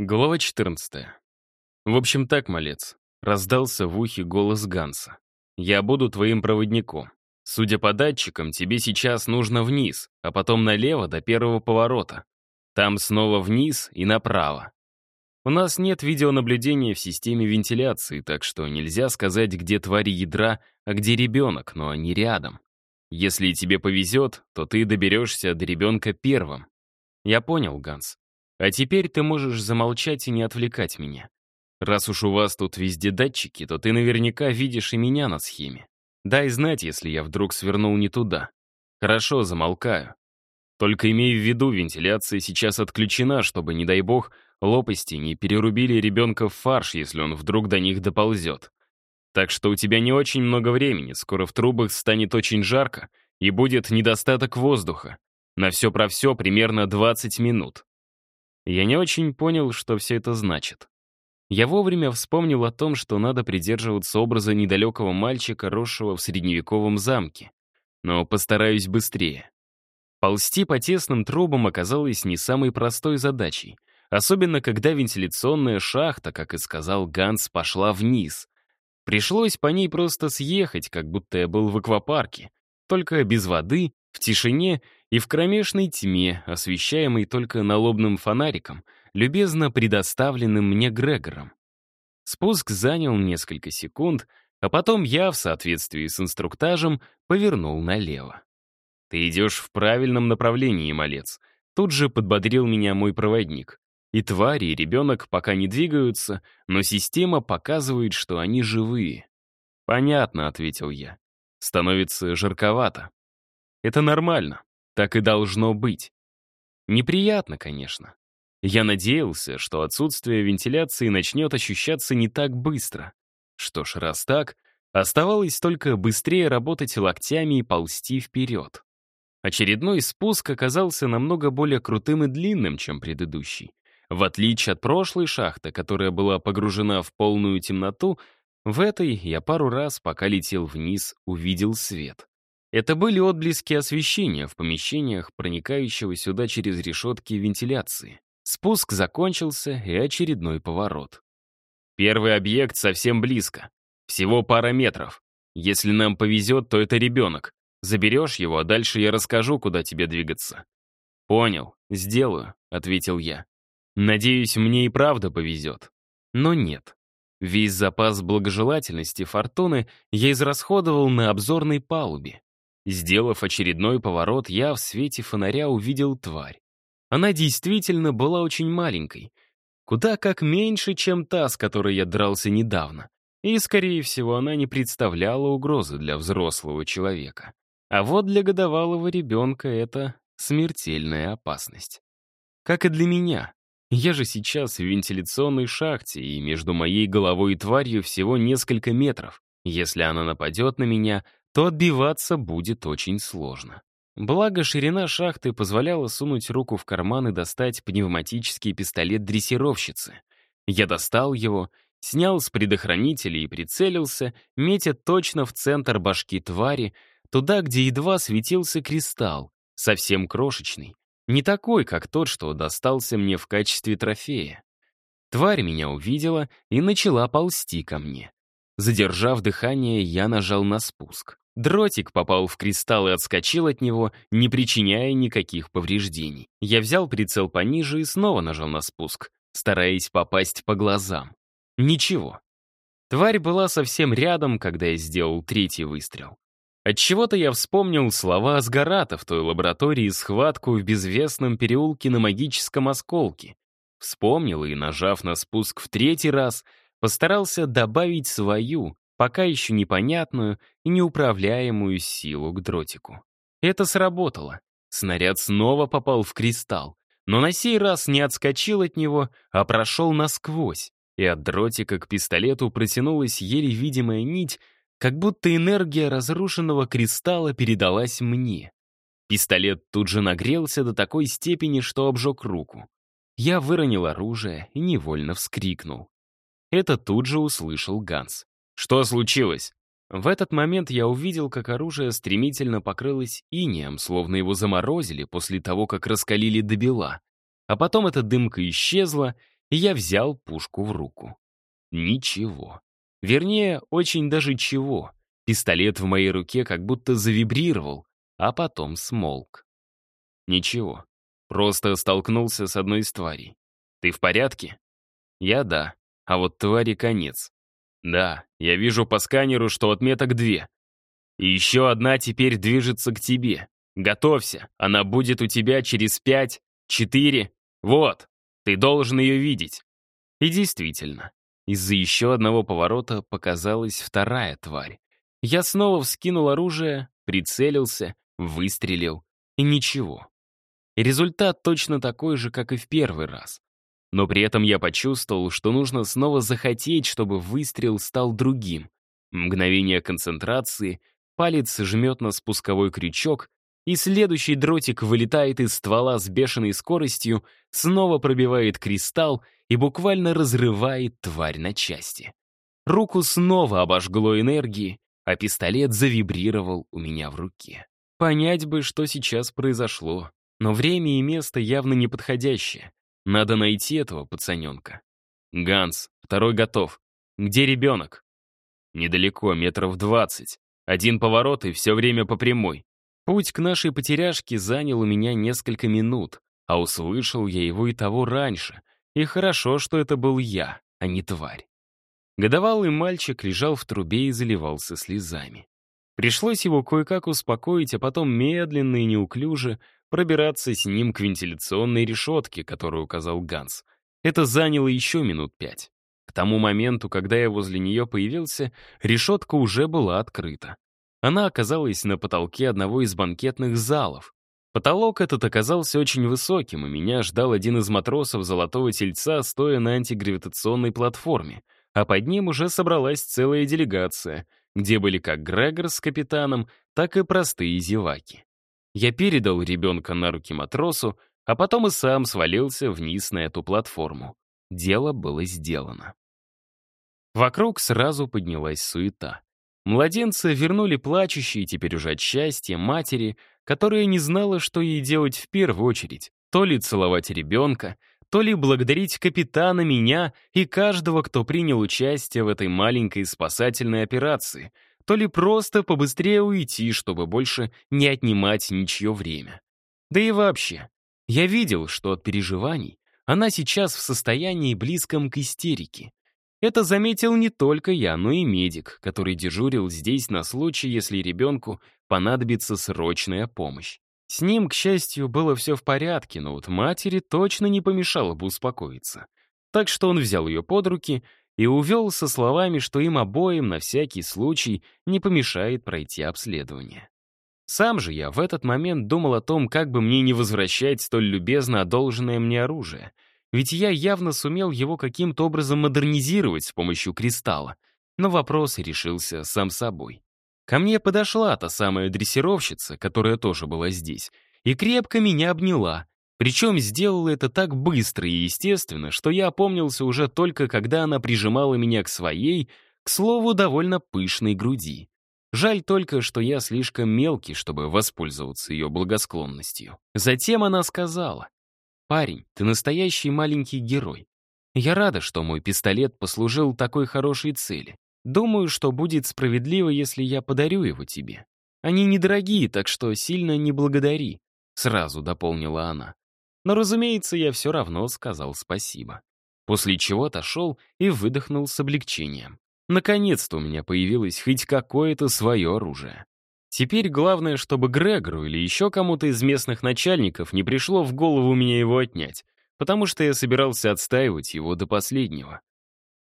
Глава 14. В общем так, малец, раздался в ухе голос Ганса. Я буду твоим проводником. Судя по датчикам, тебе сейчас нужно вниз, а потом налево до первого поворота. Там снова вниз и направо. У нас нет видеонаблюдения в системе вентиляции, так что нельзя сказать, где твари ядра, а где ребенок, но они рядом. Если тебе повезет, то ты доберешься до ребенка первым. Я понял, Ганс. А теперь ты можешь замолчать и не отвлекать меня. Раз уж у вас тут везде датчики, то ты наверняка видишь и меня на схеме. Дай знать, если я вдруг свернул не туда. Хорошо, замолкаю. Только имей в виду, вентиляция сейчас отключена, чтобы, не дай бог, лопасти не перерубили ребенка в фарш, если он вдруг до них доползет. Так что у тебя не очень много времени, скоро в трубах станет очень жарко, и будет недостаток воздуха. На все про все примерно 20 минут. Я не очень понял, что все это значит. Я вовремя вспомнил о том, что надо придерживаться образа недалекого мальчика, росшего в средневековом замке. Но постараюсь быстрее. Ползти по тесным трубам оказалось не самой простой задачей, особенно когда вентиляционная шахта, как и сказал Ганс, пошла вниз. Пришлось по ней просто съехать, как будто я был в аквапарке, только без воды, в тишине и в кромешной тьме, освещаемой только налобным фонариком, любезно предоставленным мне Грегором. Спуск занял несколько секунд, а потом я, в соответствии с инструктажем, повернул налево. «Ты идешь в правильном направлении, малец», тут же подбодрил меня мой проводник. И твари, и ребенок пока не двигаются, но система показывает, что они живые. «Понятно», — ответил я. «Становится жарковато». «Это нормально. Так и должно быть. Неприятно, конечно. Я надеялся, что отсутствие вентиляции начнет ощущаться не так быстро. Что ж, раз так, оставалось только быстрее работать локтями и ползти вперед. Очередной спуск оказался намного более крутым и длинным, чем предыдущий. В отличие от прошлой шахты, которая была погружена в полную темноту, в этой я пару раз, пока летел вниз, увидел свет. Это были отблески освещения в помещениях, проникающего сюда через решетки вентиляции. Спуск закончился и очередной поворот. Первый объект совсем близко. Всего пара метров. Если нам повезет, то это ребенок. Заберешь его, а дальше я расскажу, куда тебе двигаться. «Понял, сделаю», — ответил я. «Надеюсь, мне и правда повезет». Но нет. Весь запас благожелательности Фортуны я израсходовал на обзорной палубе. Сделав очередной поворот, я в свете фонаря увидел тварь. Она действительно была очень маленькой, куда как меньше, чем та, с которой я дрался недавно. И, скорее всего, она не представляла угрозы для взрослого человека. А вот для годовалого ребенка это смертельная опасность. Как и для меня. Я же сейчас в вентиляционной шахте, и между моей головой и тварью всего несколько метров. Если она нападет на меня, то отбиваться будет очень сложно. Благо, ширина шахты позволяла сунуть руку в карман и достать пневматический пистолет дрессировщицы. Я достал его, снял с предохранителя и прицелился, метя точно в центр башки твари, туда, где едва светился кристалл, совсем крошечный, не такой, как тот, что достался мне в качестве трофея. Тварь меня увидела и начала ползти ко мне. Задержав дыхание, я нажал на спуск. Дротик попал в кристалл и отскочил от него, не причиняя никаких повреждений. Я взял прицел пониже и снова нажал на спуск, стараясь попасть по глазам. Ничего. Тварь была совсем рядом, когда я сделал третий выстрел. Отчего-то я вспомнил слова Асгарата в той лаборатории схватку в безвестном переулке на магическом осколке. Вспомнил и, нажав на спуск в третий раз, постарался добавить свою, пока еще непонятную и неуправляемую силу к дротику. Это сработало. Снаряд снова попал в кристалл, но на сей раз не отскочил от него, а прошел насквозь, и от дротика к пистолету протянулась еле видимая нить, как будто энергия разрушенного кристалла передалась мне. Пистолет тут же нагрелся до такой степени, что обжег руку. Я выронил оружие и невольно вскрикнул. Это тут же услышал Ганс. «Что случилось?» В этот момент я увидел, как оружие стремительно покрылось инеем, словно его заморозили после того, как раскалили до бела. А потом эта дымка исчезла, и я взял пушку в руку. Ничего. Вернее, очень даже чего. Пистолет в моей руке как будто завибрировал, а потом смолк. Ничего. Просто столкнулся с одной из тварей. Ты в порядке? Я да. А вот твари конец. Да, я вижу по сканеру, что отметок две. И еще одна теперь движется к тебе. Готовься, она будет у тебя через пять, четыре. Вот, ты должен ее видеть. И действительно, из-за еще одного поворота показалась вторая тварь. Я снова вскинул оружие, прицелился, выстрелил, и ничего. результат точно такой же, как и в первый раз. Но при этом я почувствовал, что нужно снова захотеть, чтобы выстрел стал другим. Мгновение концентрации, палец жмет на спусковой крючок, и следующий дротик вылетает из ствола с бешеной скоростью, снова пробивает кристалл и буквально разрывает тварь на части. Руку снова обожгло энергии, а пистолет завибрировал у меня в руке. Понять бы, что сейчас произошло, но время и место явно неподходящее. Надо найти этого пацаненка. Ганс, второй готов. Где ребенок? Недалеко, метров двадцать. Один поворот и все время по прямой. Путь к нашей потеряшке занял у меня несколько минут, а услышал я его и того раньше. И хорошо, что это был я, а не тварь. Годовалый мальчик лежал в трубе и заливался слезами. Пришлось его кое-как успокоить, а потом медленно и неуклюже пробираться с ним к вентиляционной решетке, которую указал Ганс. Это заняло еще минут пять. К тому моменту, когда я возле нее появился, решетка уже была открыта. Она оказалась на потолке одного из банкетных залов. Потолок этот оказался очень высоким, и меня ждал один из матросов золотого тельца, стоя на антигравитационной платформе, а под ним уже собралась целая делегация, где были как Грегор с капитаном, так и простые зеваки. Я передал ребенка на руки матросу, а потом и сам свалился вниз на эту платформу. Дело было сделано. Вокруг сразу поднялась суета. Младенца вернули плачущие, теперь уже от счастья, матери, которая не знала, что ей делать в первую очередь. То ли целовать ребенка, то ли благодарить капитана, меня и каждого, кто принял участие в этой маленькой спасательной операции — то ли просто побыстрее уйти, чтобы больше не отнимать ничье время. Да и вообще, я видел, что от переживаний она сейчас в состоянии близком к истерике. Это заметил не только я, но и медик, который дежурил здесь на случай, если ребенку понадобится срочная помощь. С ним, к счастью, было все в порядке, но вот матери точно не помешало бы успокоиться. Так что он взял ее под руки и увел со словами, что им обоим на всякий случай не помешает пройти обследование. Сам же я в этот момент думал о том, как бы мне не возвращать столь любезно одолженное мне оружие, ведь я явно сумел его каким-то образом модернизировать с помощью кристалла, но вопрос решился сам собой. Ко мне подошла та самая дрессировщица, которая тоже была здесь, и крепко меня обняла, причем сделала это так быстро и естественно, что я опомнился уже только когда она прижимала меня к своей, к слову, довольно пышной груди. Жаль только, что я слишком мелкий, чтобы воспользоваться ее благосклонностью. Затем она сказала, «Парень, ты настоящий маленький герой. Я рада, что мой пистолет послужил такой хорошей цели. Думаю, что будет справедливо, если я подарю его тебе. Они недорогие, так что сильно не благодари», — сразу дополнила она. Но, разумеется, я все равно сказал спасибо. После чего отошел и выдохнул с облегчением. Наконец-то у меня появилось хоть какое-то свое оружие. Теперь главное, чтобы Грегору или еще кому-то из местных начальников не пришло в голову меня его отнять, потому что я собирался отстаивать его до последнего.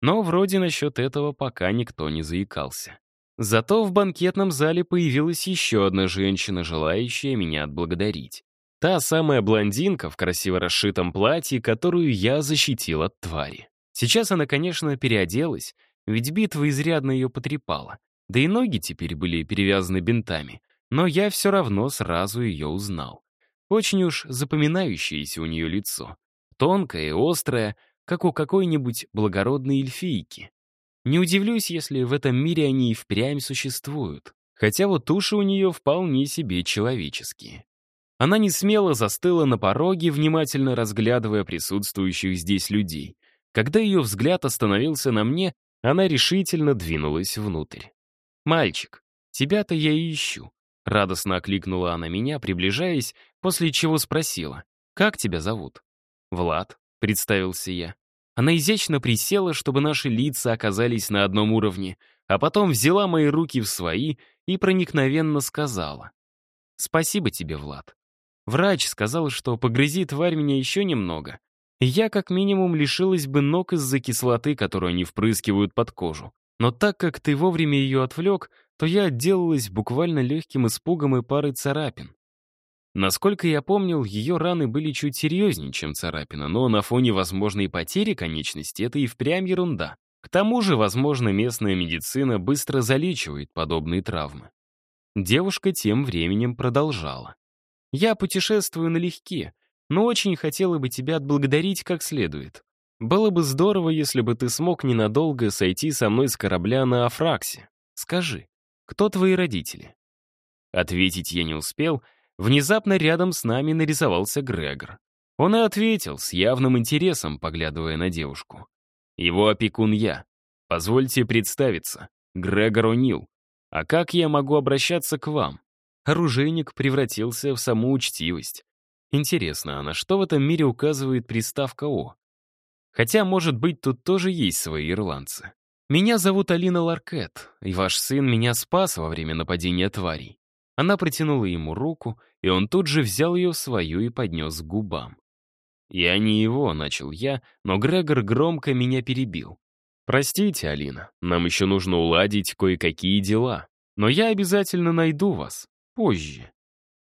Но вроде насчет этого пока никто не заикался. Зато в банкетном зале появилась еще одна женщина, желающая меня отблагодарить. Та самая блондинка в красиво расшитом платье, которую я защитил от твари. Сейчас она, конечно, переоделась, ведь битва изрядно ее потрепала. Да и ноги теперь были перевязаны бинтами. Но я все равно сразу ее узнал. Очень уж запоминающееся у нее лицо. Тонкое и острое, как у какой-нибудь благородной эльфийки. Не удивлюсь, если в этом мире они и впрямь существуют. Хотя вот уши у нее вполне себе человеческие. Она не смело застыла на пороге, внимательно разглядывая присутствующих здесь людей. Когда ее взгляд остановился на мне, она решительно двинулась внутрь. «Мальчик, тебя-то я ищу», — радостно окликнула она меня, приближаясь, после чего спросила, «Как тебя зовут?» «Влад», — представился я. Она изящно присела, чтобы наши лица оказались на одном уровне, а потом взяла мои руки в свои и проникновенно сказала. «Спасибо тебе, Влад. Врач сказал, что погрызи тварь меня еще немного, я как минимум лишилась бы ног из-за кислоты, которую они впрыскивают под кожу. Но так как ты вовремя ее отвлек, то я отделалась буквально легким испугом и парой царапин. Насколько я помнил, ее раны были чуть серьезнее, чем царапина, но на фоне возможной потери конечности это и впрямь ерунда. К тому же, возможно, местная медицина быстро залечивает подобные травмы. Девушка тем временем продолжала. «Я путешествую налегке, но очень хотела бы тебя отблагодарить как следует. Было бы здорово, если бы ты смог ненадолго сойти со мной с корабля на Афраксе. Скажи, кто твои родители?» Ответить я не успел, внезапно рядом с нами нарисовался Грегор. Он и ответил, с явным интересом, поглядывая на девушку. Его опекун я. Позвольте представиться. Грегор О'Нил. А как я могу обращаться к вам? Оружейник превратился в саму учтивость. Интересно, а на что в этом мире указывает приставка «О»? Хотя, может быть, тут тоже есть свои ирландцы. Меня зовут Алина Ларкет, и ваш сын меня спас во время нападения тварей. Она протянула ему руку, и он тут же взял ее в свою и поднес к губам. «Я не его», — начал я, но Грегор громко меня перебил. «Простите, Алина, нам еще нужно уладить кое-какие дела, но я обязательно найду вас. Позже».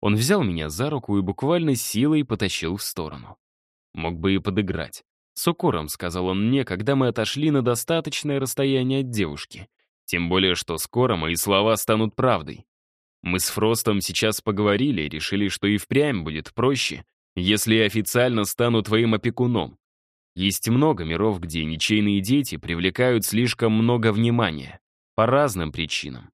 Он взял меня за руку и буквально силой потащил в сторону. Мог бы и подыграть. С укором сказал он мне, когда мы отошли на достаточное расстояние от девушки. Тем более, что скоро мои слова станут правдой. Мы с Фростом сейчас поговорили и решили, что и впрямь будет проще, если я официально стану твоим опекуном. Есть много миров, где ничейные дети привлекают слишком много внимания. По разным причинам.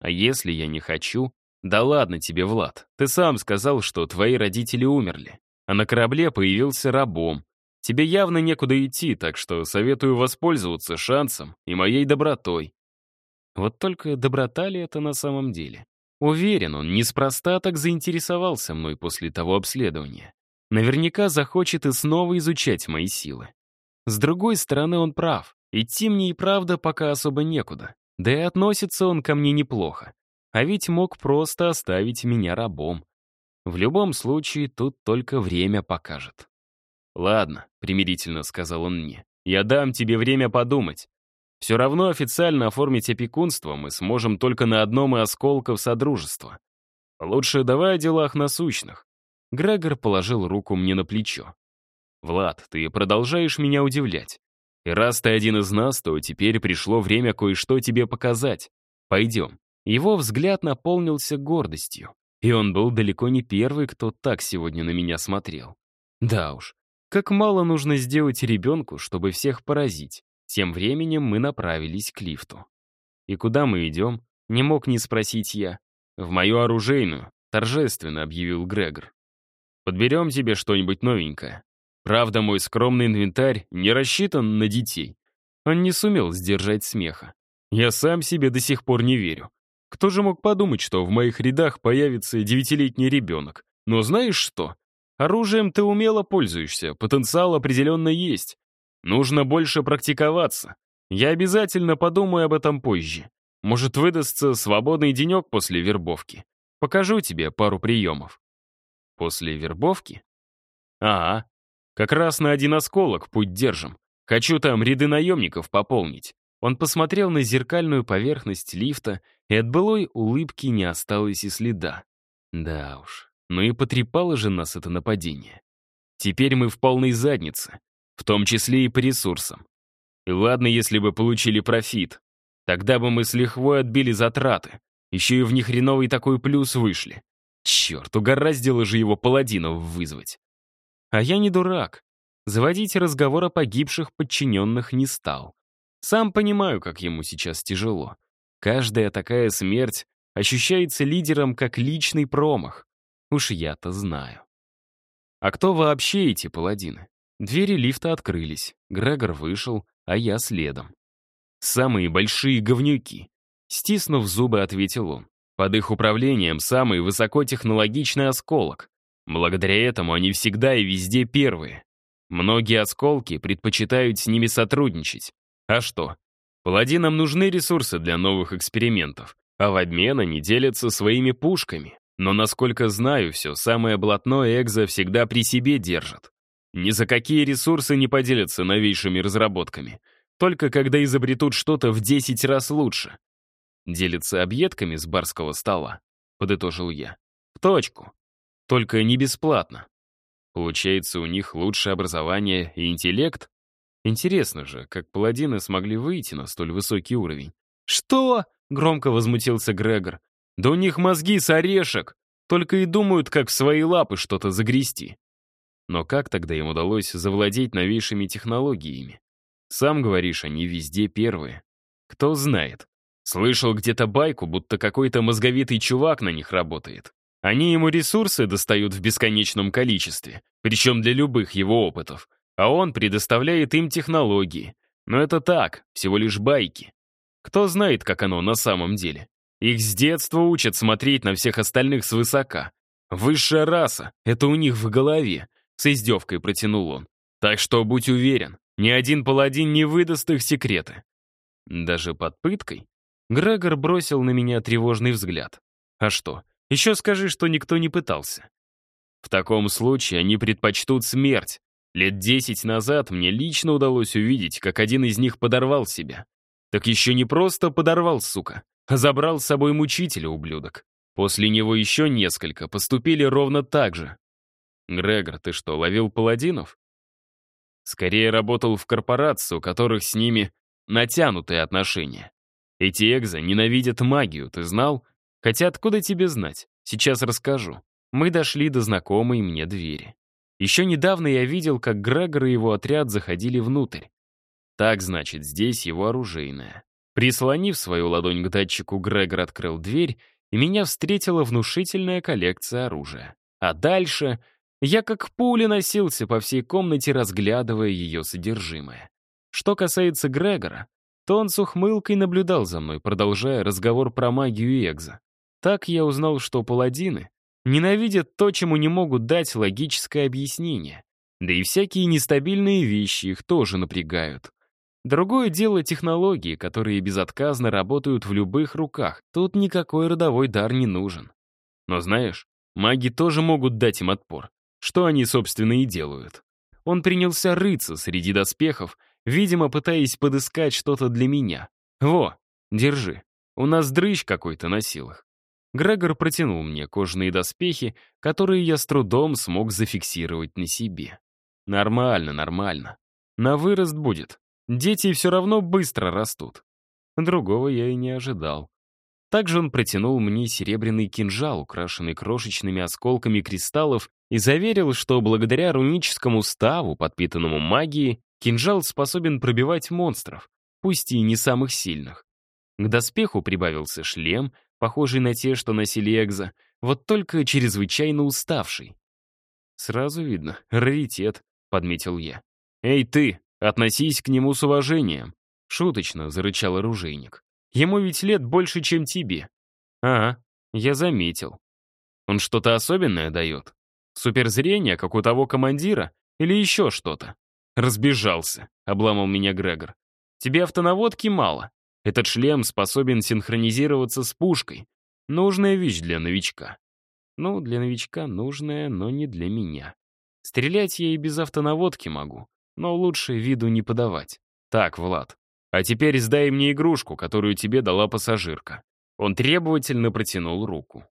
А если я не хочу, «Да ладно тебе, Влад. Ты сам сказал, что твои родители умерли. А на корабле появился рабом. Тебе явно некуда идти, так что советую воспользоваться шансом и моей добротой». Вот только доброта ли это на самом деле? Уверен, он неспроста так заинтересовался мной после того обследования. Наверняка захочет и снова изучать мои силы. С другой стороны, он прав. Идти мне и правда пока особо некуда. Да и относится он ко мне неплохо. А ведь мог просто оставить меня рабом. В любом случае, тут только время покажет. «Ладно», — примирительно сказал он мне, — «я дам тебе время подумать. Все равно официально оформить опекунство мы сможем только на одном и осколков Содружества. Лучше давай о делах насущных». Грегор положил руку мне на плечо. «Влад, ты продолжаешь меня удивлять. И раз ты один из нас, то теперь пришло время кое-что тебе показать. Пойдем». Его взгляд наполнился гордостью, и он был далеко не первый, кто так сегодня на меня смотрел. Да уж, как мало нужно сделать ребенку, чтобы всех поразить. Тем временем мы направились к лифту. «И куда мы идем?» — не мог не спросить я. «В мою оружейную», — торжественно объявил Грегор. «Подберем тебе что-нибудь новенькое. Правда, мой скромный инвентарь не рассчитан на детей». Он не сумел сдержать смеха. Я сам себе до сих пор не верю. Кто же мог подумать, что в моих рядах появится девятилетний ребенок? Но знаешь что? Оружием ты умело пользуешься, потенциал определенно есть. Нужно больше практиковаться. Я обязательно подумаю об этом позже. Может, выдастся свободный денек после вербовки. Покажу тебе пару приемов. После вербовки? Ага. Как раз на один осколок путь держим. Хочу там ряды наемников пополнить. Он посмотрел на зеркальную поверхность лифта, и от былой улыбки не осталось и следа. Да уж, ну и потрепало же нас это нападение. Теперь мы в полной заднице, в том числе и по ресурсам. И ладно, если бы получили профит, тогда бы мы с лихвой отбили затраты, еще и в них хреновый такой плюс вышли. Черт, угораздило же его паладинов вызвать. А я не дурак. Заводить разговор о погибших подчиненных не стал. Сам понимаю, как ему сейчас тяжело. Каждая такая смерть ощущается лидером как личный промах. Уж я-то знаю. А кто вообще эти паладины? Двери лифта открылись. Грегор вышел, а я следом. «Самые большие говнюки», — стиснув зубы, ответил он. «Под их управлением самый высокотехнологичный осколок. Благодаря этому они всегда и везде первые. Многие осколки предпочитают с ними сотрудничать. А что? Паладинам нужны ресурсы для новых экспериментов, а в обмен они делятся своими пушками. Но, насколько знаю, все самое блатное Экзо всегда при себе держат. Ни за какие ресурсы не поделятся новейшими разработками. Только когда изобретут что-то в 10 раз лучше. Делятся объедками с барского стола, подытожил я. В точку. Только не бесплатно. Получается, у них лучшее образование и интеллект? Интересно же, как паладины смогли выйти на столь высокий уровень. «Что?» — громко возмутился Грегор. «Да у них мозги с орешек, только и думают, как в свои лапы что-то загрести». Но как тогда им удалось завладеть новейшими технологиями? Сам говоришь, они везде первые. Кто знает. Слышал где-то байку, будто какой-то мозговитый чувак на них работает. Они ему ресурсы достают в бесконечном количестве, причем для любых его опытов, а он предоставляет им технологии. Но это так, всего лишь байки. Кто знает, как оно на самом деле. Их с детства учат смотреть на всех остальных свысока. Высшая раса — это у них в голове, с издевкой протянул он. Так что будь уверен, ни один паладин не выдаст их секреты. Даже под пыткой? Грегор бросил на меня тревожный взгляд. А что, еще скажи, что никто не пытался. В таком случае они предпочтут смерть. Лет десять назад мне лично удалось увидеть, как один из них подорвал себя. Так еще не просто подорвал, сука, а забрал с собой мучителя, ублюдок. После него еще несколько поступили ровно так же. Грегор, ты что, ловил паладинов? Скорее работал в корпорации, у которых с ними натянутые отношения. Эти экзо ненавидят магию, ты знал? Хотя откуда тебе знать? Сейчас расскажу. Мы дошли до знакомой мне двери. Еще недавно я видел, как Грегор и его отряд заходили внутрь. Так, значит, здесь его оружейная. Прислонив свою ладонь к датчику, Грегор открыл дверь, и меня встретила внушительная коллекция оружия. А дальше я как пуля носился по всей комнате, разглядывая ее содержимое. Что касается Грегора, то он с ухмылкой наблюдал за мной, продолжая разговор про магию и экзо. Так я узнал, что паладины ненавидят то, чему не могут дать логическое объяснение. Да и всякие нестабильные вещи их тоже напрягают. Другое дело технологии, которые безотказно работают в любых руках. Тут никакой родовой дар не нужен. Но знаешь, маги тоже могут дать им отпор. Что они, собственно, и делают. Он принялся рыться среди доспехов, видимо, пытаясь подыскать что-то для меня. «Во, держи. У нас дрыщ какой-то на силах. Грегор протянул мне кожаные доспехи, которые я с трудом смог зафиксировать на себе. Нормально, нормально. На вырост будет. Дети все равно быстро растут. Другого я и не ожидал. Также он протянул мне серебряный кинжал, украшенный крошечными осколками кристаллов, и заверил, что благодаря руническому ставу, подпитанному магией, кинжал способен пробивать монстров, пусть и не самых сильных. К доспеху прибавился шлем, похожий на те, что носили Экзо, вот только чрезвычайно уставший. «Сразу видно, раритет», — подметил я. «Эй, ты, относись к нему с уважением», — шуточно зарычал оружейник. «Ему ведь лет больше, чем тебе». «Ага, я заметил. Он что-то особенное дает? Суперзрение, как у того командира? Или еще что-то?» «Разбежался», — обламал меня Грегор. «Тебе автонаводки мало. Этот шлем способен синхронизироваться с пушкой. Нужная вещь для новичка. Ну, для новичка нужная, но не для меня. Стрелять я и без автонаводки могу, но лучше виду не подавать. Так, Влад, а теперь сдай мне игрушку, которую тебе дала пассажирка. Он требовательно протянул руку.